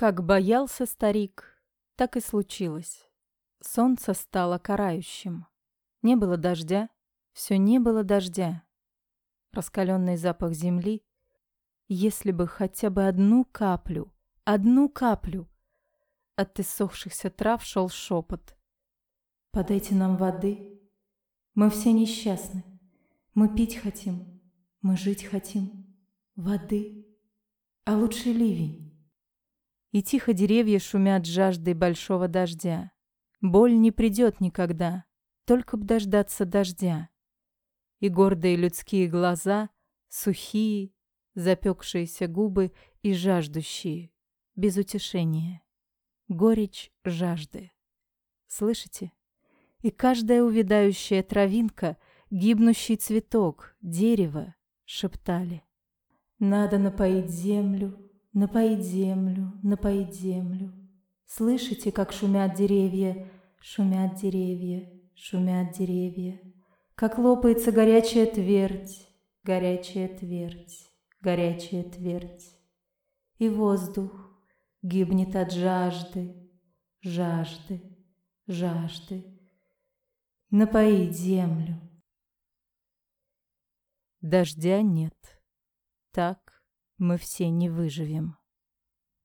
Как боялся старик, так и случилось. Солнце стало карающим. Не было дождя, все не было дождя. Раскаленный запах земли. Если бы хотя бы одну каплю, одну каплю. От иссохшихся трав шел шепот. «Подайте нам воды. Мы все несчастны. Мы пить хотим. Мы жить хотим. Воды. А лучше ливень» и тихо деревья шумят жаждой большого дождя. Боль не придет никогда, только б дождаться дождя. И гордые людские глаза, сухие, запекшиеся губы и жаждущие, без утешения. Горечь жажды. Слышите? И каждая увядающая травинка, гибнущий цветок, дерево шептали. Надо напоить землю, Напоить землю, напоить землю. Слышите, как шумят деревья, шумят деревья, шумят деревья. Как лопается горячая твердь, горячая твердь, горячая твердь. И воздух гибнет от жажды, жажды, жажды. Напоить землю. Дождя нет. Так мы все не выживем.